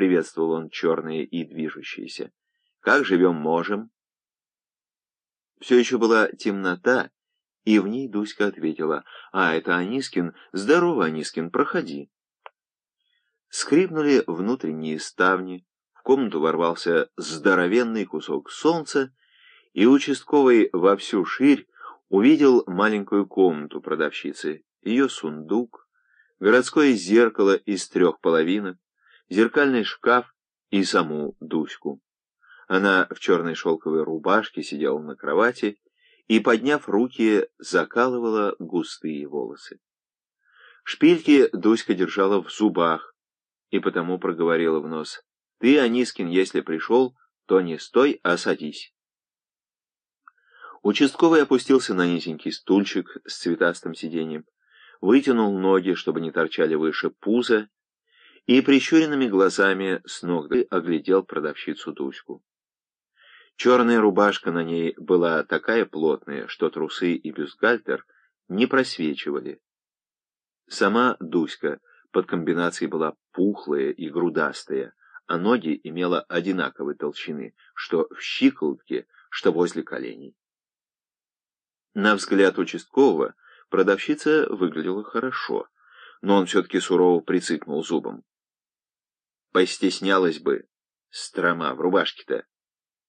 приветствовал он черные и движущиеся. Как живем, можем? Все еще была темнота, и в ней Дуська ответила, «А, это Анискин. Здорово, Анискин, проходи». Скрипнули внутренние ставни, в комнату ворвался здоровенный кусок солнца, и участковый во всю ширь увидел маленькую комнату продавщицы, ее сундук, городское зеркало из трех половинок, зеркальный шкаф и саму Дуську. Она в черной шелковой рубашке сидела на кровати и, подняв руки, закалывала густые волосы. Шпильки Дуська держала в зубах и потому проговорила в нос. «Ты, Анискин, если пришел, то не стой, а садись». Участковый опустился на низенький стульчик с цветастым сиденьем, вытянул ноги, чтобы не торчали выше пуза, и прищуренными глазами с ног оглядел продавщицу Дуську. Черная рубашка на ней была такая плотная, что трусы и бюстгальтер не просвечивали. Сама Дуська под комбинацией была пухлая и грудастая, а ноги имела одинаковой толщины, что в щиколотке, что возле коленей. На взгляд участкового продавщица выглядела хорошо, но он все-таки сурово прицикнул зубом. Постеснялась бы, строма в рубашке-то.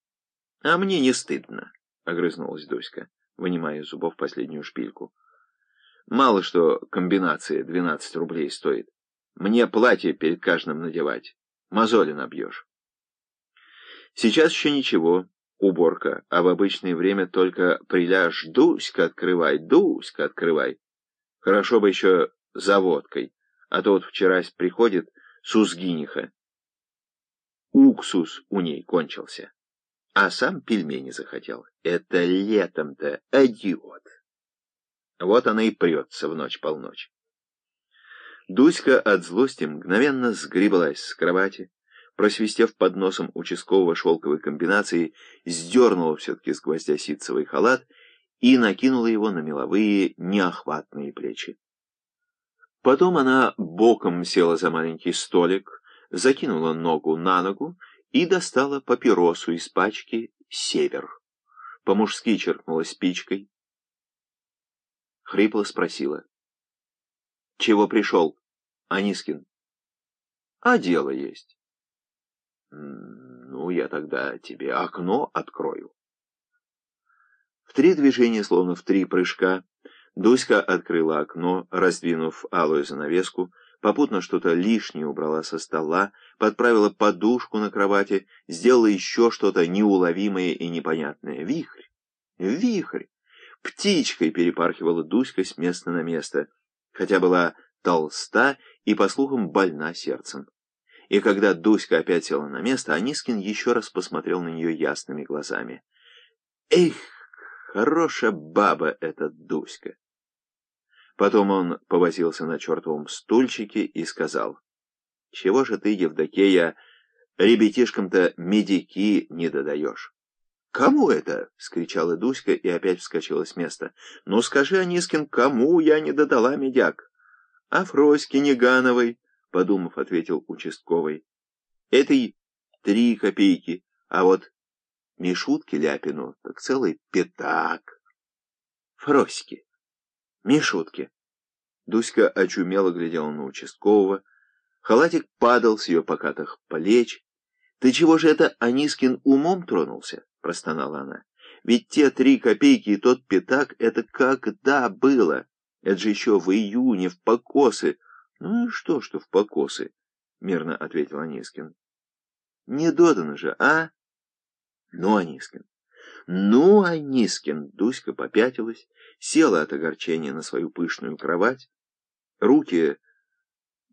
— А мне не стыдно, — огрызнулась Дуська, вынимая из зубов последнюю шпильку. — Мало что комбинация двенадцать рублей стоит. Мне платье перед каждым надевать. Мозоли набьешь. Сейчас еще ничего, уборка, а в обычное время только приляжь, Дуська, открывай, Дуська, открывай. Хорошо бы еще за водкой, а то вот вчерась приходит Сузгиниха. Уксус у ней кончился а сам пельмени захотел. Это летом-то, идиот. Вот она и прется в ночь-полночь. Дуська от злости мгновенно сгреблась с кровати, просвистев под носом участкового шелковой комбинации, сдернула все-таки с гвоздя ситцевый халат и накинула его на меловые неохватные плечи. Потом она боком села за маленький столик, закинула ногу на ногу и достала папиросу из пачки «Север». По-мужски черкнула спичкой. Хрипло спросила. «Чего пришел, Анискин?» «А дело есть». «Ну, я тогда тебе окно открою». В три движения, словно в три прыжка, Дуська открыла окно, раздвинув алую занавеску, попутно что-то лишнее убрала со стола, подправила подушку на кровати, сделала еще что-то неуловимое и непонятное. Вихрь! Вихрь! Птичкой перепархивала Дуська с места на место, хотя была толста и, по слухам, больна сердцем. И когда Дуська опять села на место, Анискин еще раз посмотрел на нее ясными глазами. «Эх, хорошая баба эта Дуська!» Потом он повозился на чертовом стульчике и сказал, «Чего же ты, Евдокея, ребятишкам-то медики не додаешь?» «Кому это?» — скричала Дуська и опять вскочила с места. «Ну скажи, Анискин, кому я не додала медяк?» «А Фроське Негановой», — подумав, ответил участковый. «Этой три копейки, а вот Мишутке Ляпину так целый пятак». «Фроське». Мишутки. Дуська очумело глядела на участкового. Халатик падал с ее покатых плеч. «Ты чего же это, Анискин, умом тронулся?» — простонала она. «Ведь те три копейки и тот пятак — это когда было? Это же еще в июне, в покосы». «Ну и что, что в покосы?» — мирно ответил Анискин. «Не додано же, а?» «Ну, Анискин, «Ну, Анискин!» — Дуська попятилась, села от огорчения на свою пышную кровать, руки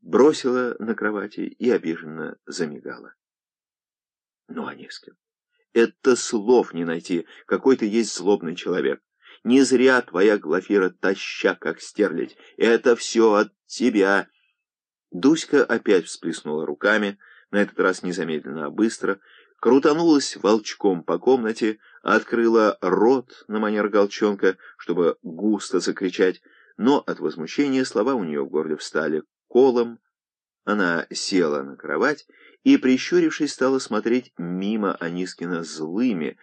бросила на кровати и обиженно замигала. «Ну, Анискин, это слов не найти, какой ты есть злобный человек. Не зря твоя Глафира таща, как стерлядь. Это все от тебя!» Дуська опять всплеснула руками, на этот раз не а быстро, крутанулась волчком по комнате, открыла рот на манер голчонка, чтобы густо закричать, но от возмущения слова у нее в горле встали колом. Она села на кровать и, прищурившись, стала смотреть мимо Анискина злыми,